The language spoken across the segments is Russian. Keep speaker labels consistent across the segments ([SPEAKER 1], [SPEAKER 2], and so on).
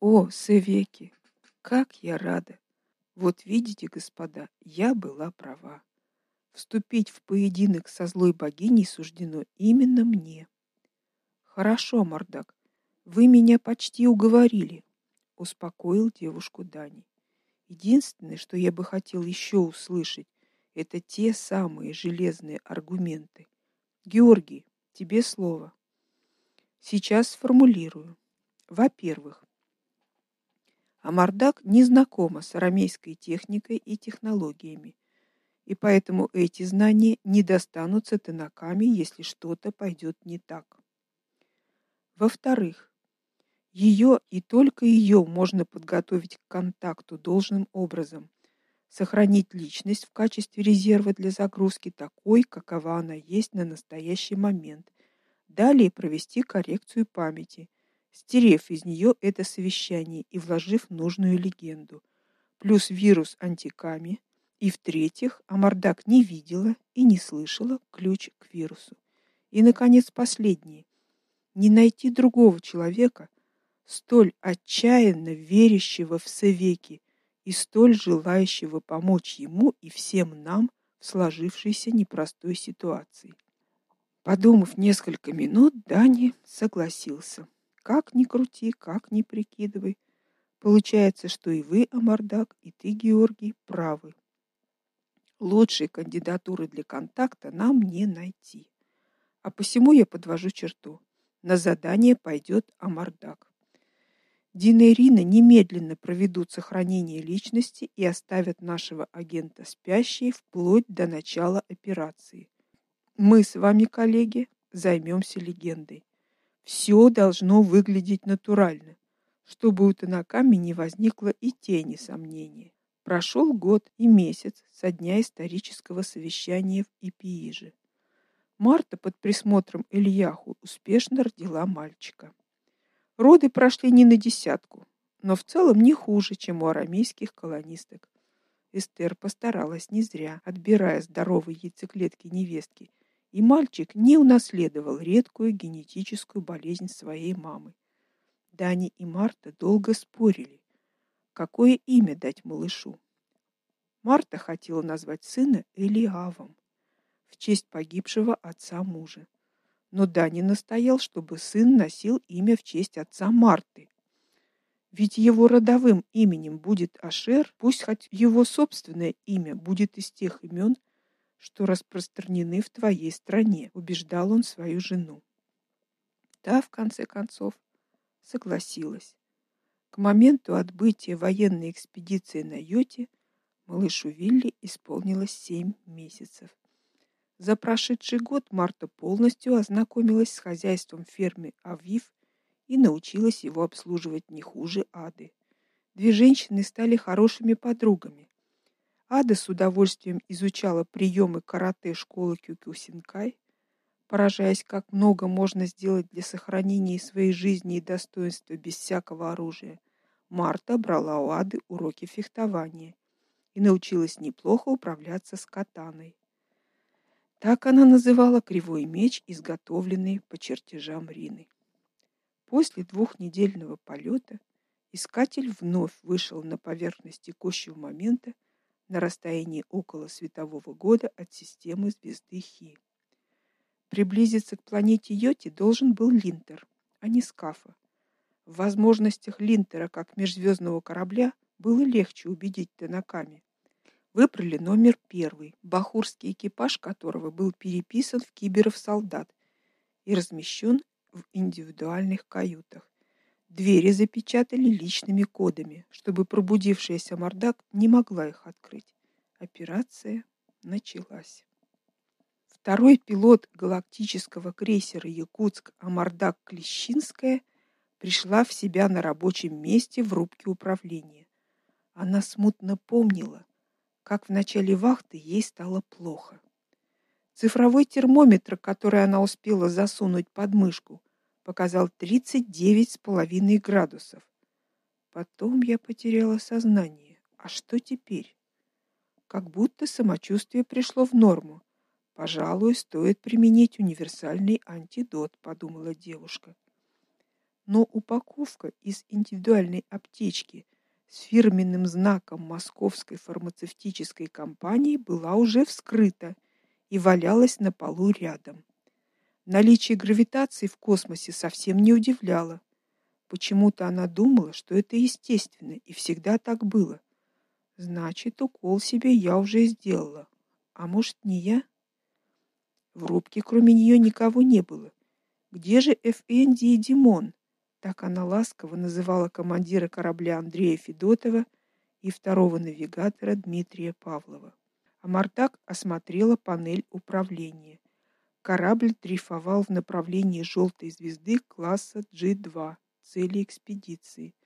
[SPEAKER 1] О, Севеки, как я рада. Вот видите, господа, я была права. Вступить в поединок со злой богиней суждено именно мне. Хорошо, Мордак. Вы меня почти уговорили, успокоил девушку Дани. Единственное, что я бы хотел еще услышать, это те самые железные аргументы. Георгий, тебе слово. Сейчас сформулирую. Во-первых, Амардак не знакома с арамейской техникой и технологиями, и поэтому эти знания не достанутся тынаками, если что-то пойдет не так. Во-вторых, ее и только ее можно подготовить к контакту должным образом, сохранить личность в качестве резерва для загрузки такой, какова она есть на настоящий момент. Далее провести коррекцию памяти, стерев из нее это совещание и вложив нужную легенду, плюс вирус антиками, и в-третьих, Амардак не видела и не слышала ключ к вирусу. И наконец последнее. Не найти другого человека, столь отчаянно верящего в Севеки и столь желающего помочь ему и всем нам в сложившейся непростой ситуации. Подумав несколько минут, Дани согласился. Как ни крути, как ни прикидывай, получается, что и вы, Амардак, и ты, Георгий, правы. Лучшей кандидатуры для контакта нам не найти. А посему я подвожу черту. На задание пойдет Амардак. Дина и Ирина немедленно проведут сохранение личности и оставят нашего агента спящей вплоть до начала операции. Мы с вами, коллеги, займемся легендой. Все должно выглядеть натурально, чтобы у Танаками не возникло и тени сомнения. Прошел год и месяц со дня исторического совещания в Ипииже. Марта под присмотром Ильяху успешно родила мальчика. Роды прошли не на десятку, но в целом не хуже, чем у арамейских колонисток. Эстер постаралась не зря, отбирая здоровые яйцеклетки невестки, и мальчик не унаследовал редкую генетическую болезнь своей мамы. Дани и Марта долго спорили, какое имя дать малышу. Марта хотела назвать сына Элиавом в честь погибшего отца мужа но Дани настоял, чтобы сын носил имя в честь отца Марты. Ведь его родовым именем будет Ашер, пусть хоть его собственное имя будет из тех имен, что распространены в твоей стране, убеждал он свою жену. Та в конце концов согласилась. К моменту отбытия военной экспедиции на Йоте малышу Вилли исполнилось семь месяцев. За прошедший год Марта полностью ознакомилась с хозяйством фермы Авив и научилась его обслуживать не хуже Ады. Две женщины стали хорошими подругами. Ада с удовольствием изучала приемы карате школы Кюкюсинкай, поражаясь, как много можно сделать для сохранения своей жизни и достоинства без всякого оружия. Марта брала у Ады уроки фехтования и научилась неплохо управляться с катаной. Так она называла кривой меч, изготовленный по чертежам Рины. После двухнедельного полета искатель вновь вышел на поверхность текущего момента на расстоянии около светового года от системы звезды Хи. Приблизиться к планете Йоти должен был Линтер, а не Скафа. В возможностях Линтера как межзвездного корабля было легче убедить Танаками выбрали номер первый, бахурский экипаж которого был переписан в киберов-солдат и размещен в индивидуальных каютах. Двери запечатали личными кодами, чтобы пробудившаяся Мордак не могла их открыть. Операция началась. Второй пилот галактического крейсера Якутск Амардак Клещинская пришла в себя на рабочем месте в рубке управления. Она смутно помнила, как в начале вахты ей стало плохо. Цифровой термометр, который она успела засунуть под мышку, показал 39,5 градусов. Потом я потеряла сознание. А что теперь? Как будто самочувствие пришло в норму. Пожалуй, стоит применить универсальный антидот, подумала девушка. но упаковка из индивидуальной аптечки с фирменным знаком Московской фармацевтической компании была уже вскрыта и валялась на полу рядом. Наличие гравитации в космосе совсем не удивляло. Почему-то она думала, что это естественно и всегда так было. Значит, укол себе я уже сделала. А может, не я? В рубке кроме нее никого не было. Где же Эфенди и Димон? Так она ласково называла командира корабля Андрея Федотова и второго навигатора Дмитрия Павлова. А Мартак осмотрела панель управления. Корабль дрейфовал в направлении желтой звезды класса G2, цели экспедиции.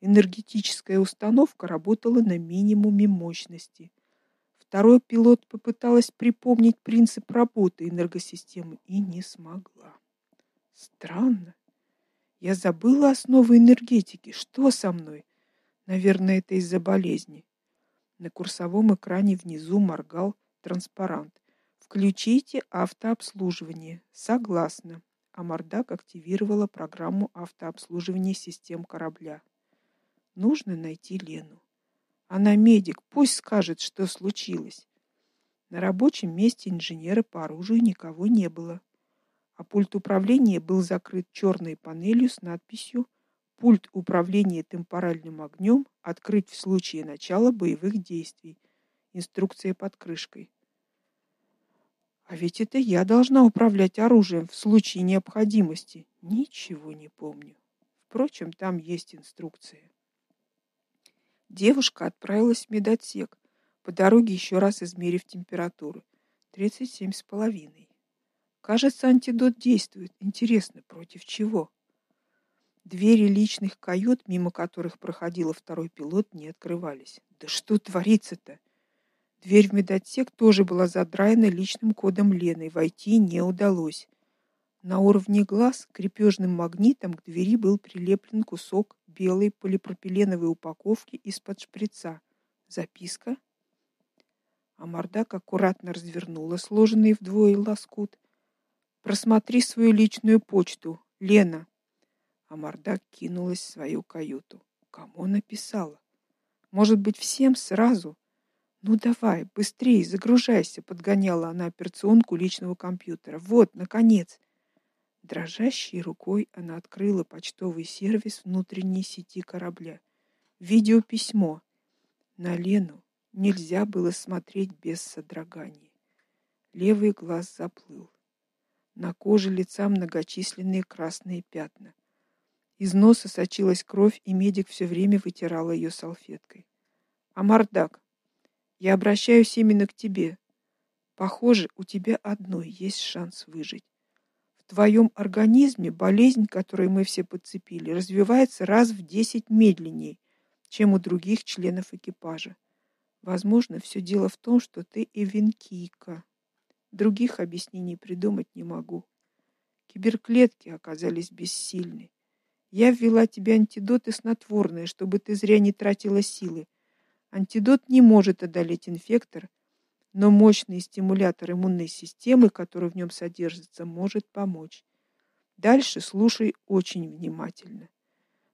[SPEAKER 1] Энергетическая установка работала на минимуме мощности. Второй пилот попыталась припомнить принцип работы энергосистемы и не смогла. Странно. Я забыла основы энергетики. Что со мной? Наверное, это из-за болезни. На курсовом экране внизу моргал транспарант. Включите автообслуживание. Согласна. А Мордак активировала программу автообслуживания систем корабля. Нужно найти Лену. Она медик, пусть скажет, что случилось. На рабочем месте инженера по оружию никого не было, а пульт управления был закрыт черной панелью с надписью Пульт управления темпоральным огнем открыть в случае начала боевых действий. Инструкция под крышкой. А ведь это я должна управлять оружием в случае необходимости. Ничего не помню. Впрочем, там есть инструкция. Девушка отправилась в медотсек, по дороге еще раз измерив температуру. тридцать семь с половиной. Кажется, антидот действует. Интересно, против чего? Двери личных кают, мимо которых проходил второй пилот, не открывались. Да что творится-то? Дверь в медотсек тоже была задраена личным кодом Лены, войти не удалось. На уровне глаз крепежным магнитом к двери был прилеплен кусок белой полипропиленовой упаковки из-под шприца. Записка. А Мордак аккуратно развернула сложенный вдвое лоскут. Просмотри свою личную почту, Лена. А Мордак кинулась в свою каюту. Кому написала? Может быть, всем сразу? Ну давай, быстрее, загружайся, подгоняла она операционку личного компьютера. Вот, наконец. Дрожащей рукой она открыла почтовый сервис внутренней сети корабля. Видеописьмо. На Лену нельзя было смотреть без содрогания. Левый глаз заплыл. На коже лица многочисленные красные пятна. Из носа сочилась кровь, и медик все время вытирал ее салфеткой. А Мардак, я обращаюсь именно к тебе. Похоже, у тебя одной есть шанс выжить твоем организме болезнь, которую мы все подцепили, развивается раз в десять медленнее, чем у других членов экипажа. Возможно, все дело в том, что ты эвенкийка. Других объяснений придумать не могу. Киберклетки оказались бессильны. Я ввела тебе антидоты снотворные, чтобы ты зря не тратила силы. Антидот не может одолеть инфектор, но мощный стимулятор иммунной системы, который в нем содержится, может помочь. Дальше слушай очень внимательно.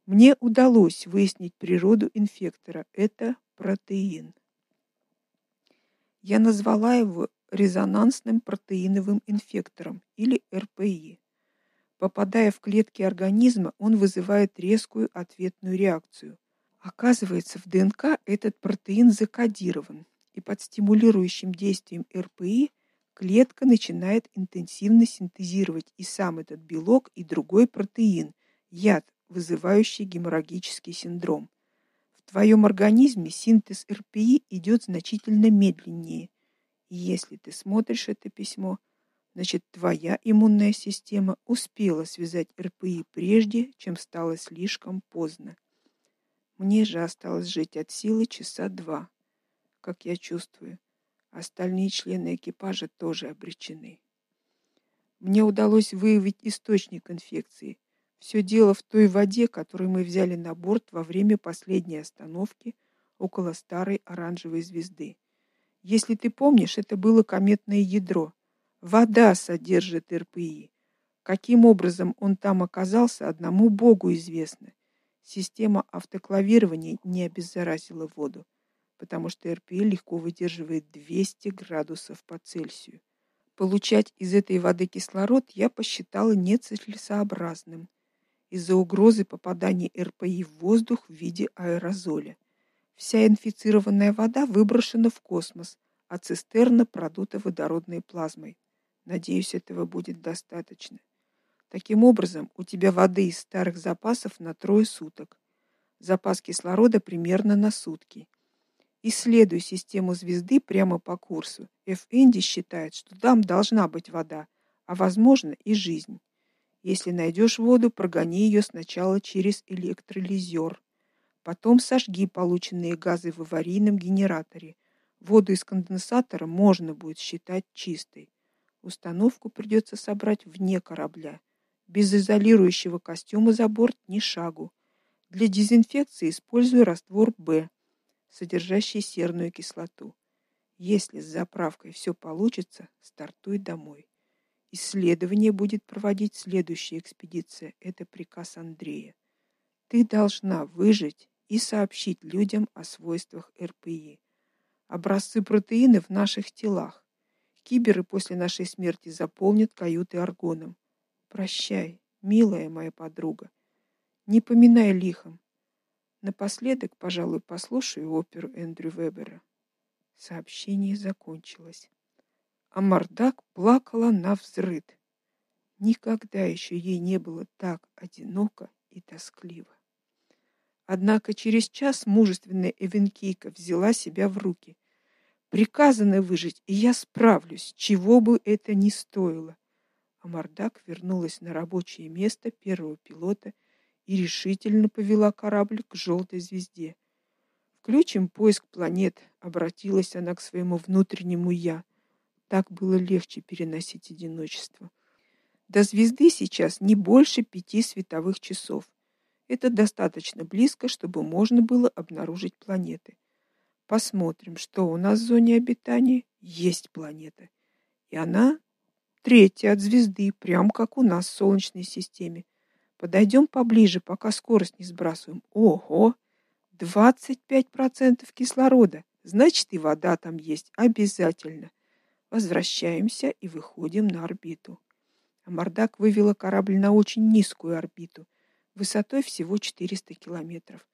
[SPEAKER 1] Мне удалось выяснить природу инфектора. Это протеин. Я назвала его резонансным протеиновым инфектором или РПИ. Попадая в клетки организма, он вызывает резкую ответную реакцию. Оказывается, в ДНК этот протеин закодирован и под стимулирующим действием РПИ клетка начинает интенсивно синтезировать и сам этот белок, и другой протеин, яд, вызывающий геморрагический синдром. В твоем организме синтез РПИ идет значительно медленнее. И если ты смотришь это письмо, значит, твоя иммунная система успела связать РПИ прежде, чем стало слишком поздно. Мне же осталось жить от силы часа два как я чувствую. Остальные члены экипажа тоже обречены. Мне удалось выявить источник инфекции. Все дело в той воде, которую мы взяли на борт во время последней остановки около старой оранжевой звезды. Если ты помнишь, это было кометное ядро. Вода содержит РПИ. Каким образом он там оказался, одному Богу известно. Система автоклавирования не обеззаразила воду, потому что РПИ легко выдерживает 200 градусов по Цельсию. Получать из этой воды кислород я посчитала нецелесообразным из-за угрозы попадания РПИ в воздух в виде аэрозоля. Вся инфицированная вода выброшена в космос, а цистерна продута водородной плазмой. Надеюсь, этого будет достаточно. Таким образом, у тебя воды из старых запасов на трое суток. Запас кислорода примерно на сутки. Исследуй систему звезды прямо по курсу. Ф. Энди считает, что там должна быть вода, а возможно и жизнь. Если найдешь воду, прогони ее сначала через электролизер. Потом сожги полученные газы в аварийном генераторе. Воду из конденсатора можно будет считать чистой. Установку придется собрать вне корабля. Без изолирующего костюма за борт ни шагу. Для дезинфекции используй раствор Б, содержащий серную кислоту. Если с заправкой все получится, стартуй домой. Исследование будет проводить следующая экспедиция. Это приказ Андрея. Ты должна выжить и сообщить людям о свойствах РПИ. Образцы протеина в наших телах. Киберы после нашей смерти заполнят каюты аргоном. Прощай, милая моя подруга. Не поминай лихом. Напоследок, пожалуй, послушаю оперу Эндрю Вебера. Сообщение закончилось. А Мардак плакала на взрыд. Никогда еще ей не было так одиноко и тоскливо. Однако через час мужественная Эвенкийка взяла себя в руки. Приказано выжить, и я справлюсь, чего бы это ни стоило. А Мардак вернулась на рабочее место первого пилота и решительно повела корабль к желтой звезде. Включим поиск планет, обратилась она к своему внутреннему я. Так было легче переносить одиночество. До звезды сейчас не больше пяти световых часов. Это достаточно близко, чтобы можно было обнаружить планеты. Посмотрим, что у нас в зоне обитания есть планета. И она третья от звезды, прям как у нас в солнечной системе. Подойдем поближе, пока скорость не сбрасываем. Ого! 25% кислорода. Значит, и вода там есть обязательно. Возвращаемся и выходим на орбиту. А Мардак вывела корабль на очень низкую орбиту высотой всего 400 километров.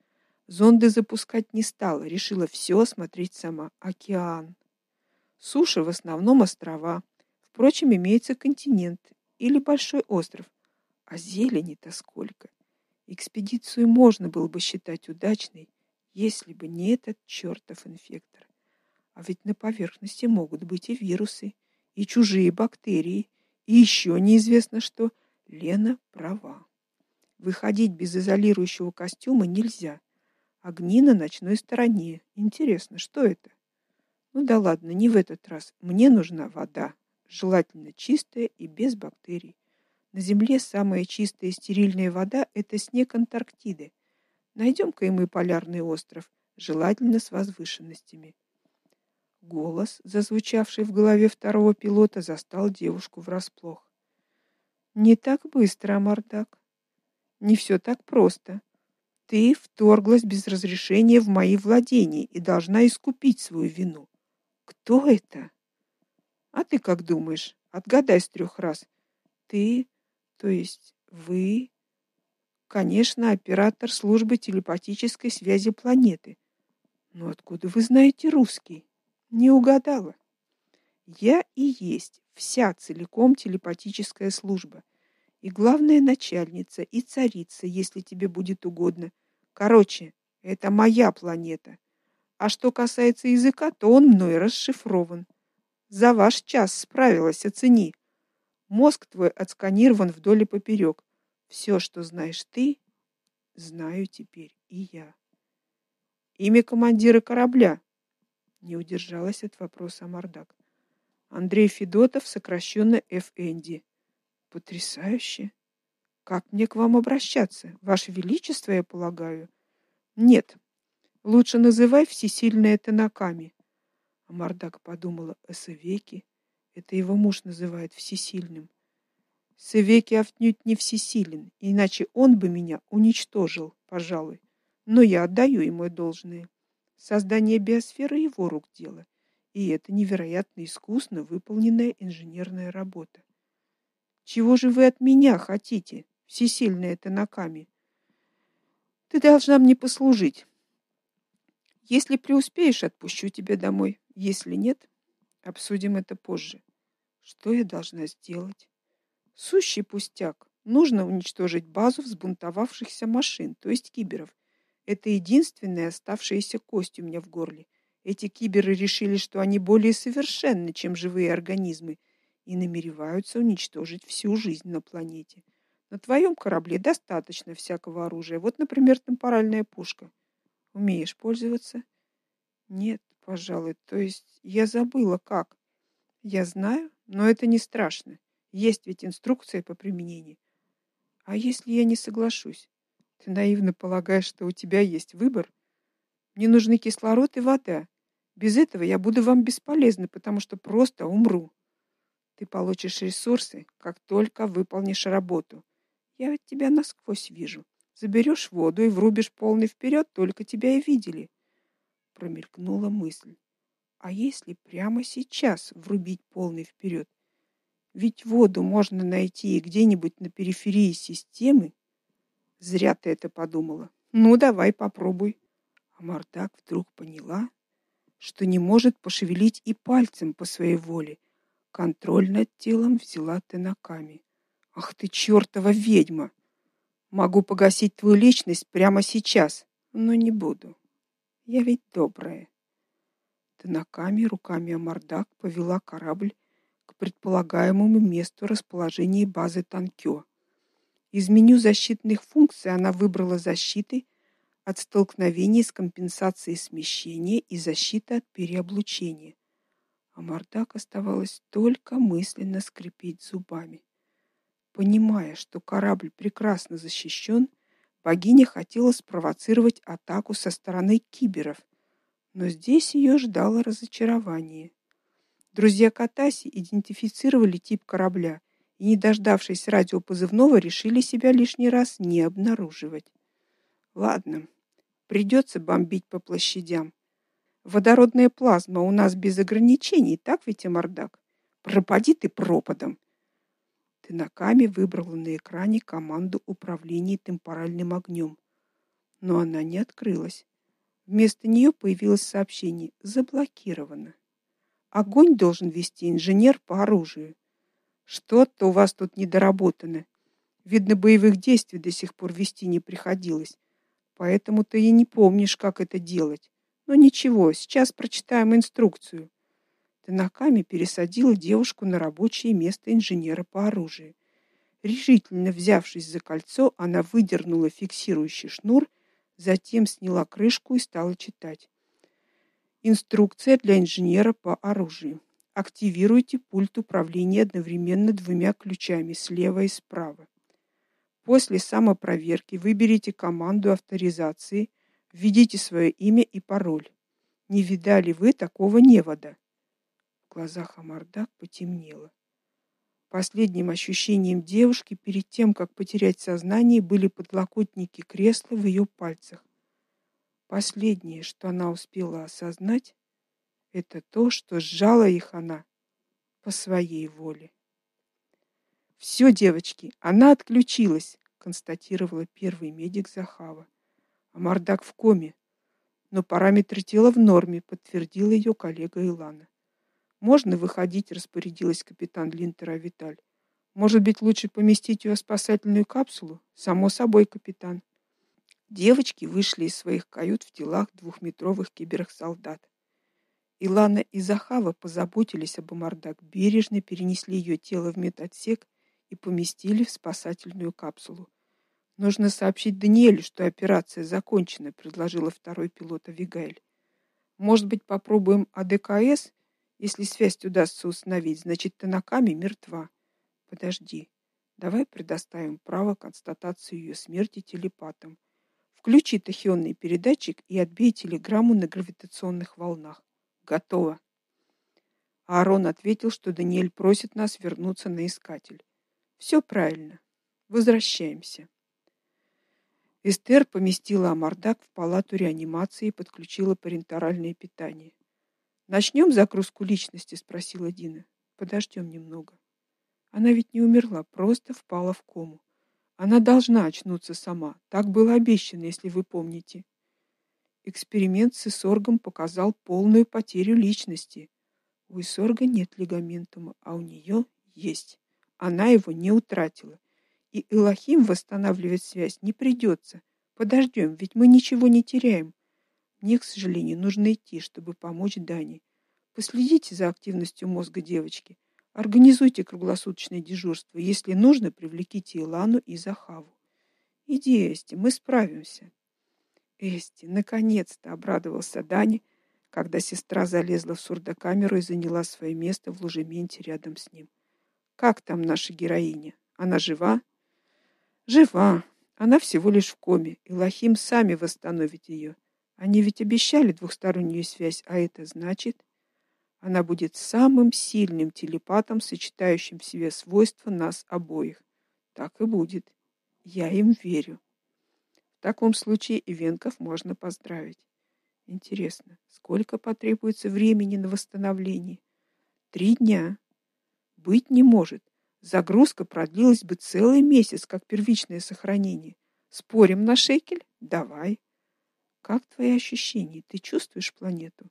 [SPEAKER 1] Зонды запускать не стала, решила все осмотреть сама. Океан. Суша в основном острова. Впрочем, имеется континент или большой остров. А зелени-то сколько. Экспедицию можно было бы считать удачной, если бы не этот чертов инфектор. А ведь на поверхности могут быть и вирусы, и чужие бактерии, и еще неизвестно что. Лена права. Выходить без изолирующего костюма нельзя. Огни на ночной стороне. Интересно, что это? Ну да ладно, не в этот раз. Мне нужна вода, желательно чистая и без бактерий. На земле самая чистая и стерильная вода это снег Антарктиды. Найдем-ка и мы полярный остров, желательно с возвышенностями. Голос, зазвучавший в голове второго пилота, застал девушку врасплох. Не так быстро, Мардак не все так просто. Ты вторглась без разрешения в мои владения и должна искупить свою вину. Кто это? А ты как думаешь? Отгадай с трех раз. Ты, то есть вы, конечно, оператор службы телепатической связи планеты. Но откуда вы знаете русский? Не угадала. Я и есть вся целиком телепатическая служба и главная начальница, и царица, если тебе будет угодно. Короче, это моя планета. А что касается языка, то он мной расшифрован. За ваш час справилась, оцени. Мозг твой отсканирован вдоль и поперек. Все, что знаешь ты, знаю теперь и я. Имя командира корабля. Не удержалась от вопроса Мардак. Андрей Федотов, сокращенно ФНД. Потрясающе. Как мне к вам обращаться? Ваше величество, я полагаю. Нет. Лучше называй всесильное Танаками. Мардак подумала о Савеке. Это его муж называет всесильным. Севеки отнюдь не всесилен, иначе он бы меня уничтожил, пожалуй. Но я отдаю ему должное. Создание биосферы его рук дело, и это невероятно искусно выполненная инженерная работа. Чего же вы от меня хотите, всесильная Танаками? Ты должна мне послужить. Если преуспеешь, отпущу тебя домой. Если нет, обсудим это позже. Что я должна сделать? Сущий пустяк. Нужно уничтожить базу взбунтовавшихся машин, то есть киберов. Это единственная оставшаяся кость у меня в горле. Эти киберы решили, что они более совершенны, чем живые организмы, и намереваются уничтожить всю жизнь на планете. На твоем корабле достаточно всякого оружия. Вот, например, темпоральная пушка. Умеешь пользоваться? Нет, пожалуй. То есть я забыла как. Я знаю, но это не страшно. Есть ведь инструкция по применению. А если я не соглашусь? Ты наивно полагаешь, что у тебя есть выбор? Мне нужны кислород и вода. Без этого я буду вам бесполезна, потому что просто умру. Ты получишь ресурсы, как только выполнишь работу. Я ведь тебя насквозь вижу. Заберешь воду и врубишь полный вперед, только тебя и видели. Промелькнула мысль. А если прямо сейчас врубить полный вперед? Ведь воду можно найти и где-нибудь на периферии системы. Зря ты это подумала. Ну, давай попробуй. А Мардак вдруг поняла, что не может пошевелить и пальцем по своей воле. Контроль над телом взяла Тенаками. Ах ты чёртова ведьма. Могу погасить твою личность прямо сейчас, но не буду. Я ведь добрая. Тенаками руками Амардак повела корабль к предполагаемому месту расположения базы Танкё. Из меню защитных функций она выбрала защиты от столкновений с компенсацией смещения и защита от переоблучения. А Мардак оставалось только мысленно скрипеть зубами. Понимая, что корабль прекрасно защищен, богиня хотела спровоцировать атаку со стороны киберов, но здесь ее ждало разочарование. Друзья Катаси идентифицировали тип корабля и, не дождавшись радиопозывного, решили себя лишний раз не обнаруживать. Ладно, придется бомбить по площадям. Водородная плазма у нас без ограничений, так ведь, Мордак? Пропади ты пропадом. Ты на каме выбрала на экране команду управления темпоральным огнем, но она не открылась. Вместо нее появилось сообщение: заблокировано. Огонь должен вести инженер по оружию. Что-то у вас тут недоработано. Видно, боевых действий до сих пор вести не приходилось. Поэтому ты и не помнишь, как это делать. Но ничего, сейчас прочитаем инструкцию. Ты на каме пересадила девушку на рабочее место инженера по оружию. Решительно взявшись за кольцо, она выдернула фиксирующий шнур, затем сняла крышку и стала читать. Инструкция для инженера по оружию. Активируйте пульт управления одновременно двумя ключами слева и справа. После самопроверки выберите команду авторизации, введите свое имя и пароль. Не видали вы такого невода? В глазах Амардак потемнело. Последним ощущением девушки перед тем, как потерять сознание, были подлокотники кресла в ее пальцах. Последнее, что она успела осознать, это то, что сжала их она по своей воле. Все, девочки, она отключилась, констатировала первый медик Захава. А Мардак в коме, но параметры тела в норме, подтвердила ее коллега Илана. Можно выходить, распорядилась капитан Линтера Виталь. Может быть, лучше поместить ее в спасательную капсулу? Само собой, капитан. Девочки вышли из своих кают в телах двухметровых киберсолдат. Илана и Захава позаботились об Мардак, бережно перенесли ее тело в медотсек и поместили в спасательную капсулу. Нужно сообщить Даниэлю, что операция закончена, предложила второй пилот Авигаэль. Может быть, попробуем АДКС, если связь удастся установить, значит, Танаками мертва. Подожди. Давай предоставим право констатации ее смерти телепатам. Включи тахионный передатчик и отбей телеграмму на гравитационных волнах. Готово. Аарон ответил, что Даниэль просит нас вернуться на искатель. Все правильно. Возвращаемся. Эстер поместила Амардак в палату реанимации и подключила парентеральное питание. Начнем загрузку личности, спросила Дина. Подождем немного. Она ведь не умерла, просто впала в кому. Она должна очнуться сама. Так было обещано, если вы помните. Эксперимент с Исоргом показал полную потерю личности. У Исорга нет лигаментума, а у нее есть. Она его не утратила и Элохим восстанавливать связь не придется. Подождем, ведь мы ничего не теряем. Мне, к сожалению, нужно идти, чтобы помочь Дане. Последите за активностью мозга девочки. Организуйте круглосуточное дежурство. Если нужно, привлеките Илану и Захаву. Иди, Эсти, мы справимся. Эсти, наконец-то обрадовался Дани, когда сестра залезла в сурдокамеру и заняла свое место в ложементе рядом с ним. Как там наша героиня? Она жива? Жива. Она всего лишь в коме, и Лахим сами восстановит ее. Они ведь обещали двухстороннюю связь, а это значит, она будет самым сильным телепатом, сочетающим в себе свойства нас обоих. Так и будет. Я им верю. В таком случае Ивенков можно поздравить. Интересно, сколько потребуется времени на восстановление? Три дня. Быть не может. Загрузка продлилась бы целый месяц, как первичное сохранение. Спорим на шекель? Давай. Как твои ощущения? Ты чувствуешь планету?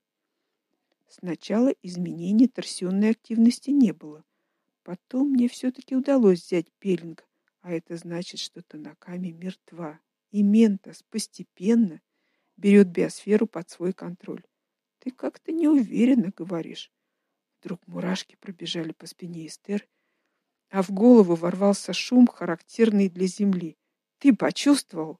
[SPEAKER 1] Сначала изменений торсионной активности не было. Потом мне все таки удалось взять пелинг, а это значит, что Танаками мертва. И Ментос постепенно берет биосферу под свой контроль. Ты как-то неуверенно говоришь. Вдруг мурашки пробежали по спине Эстер, а в голову ворвался шум, характерный для земли. Ты почувствовал?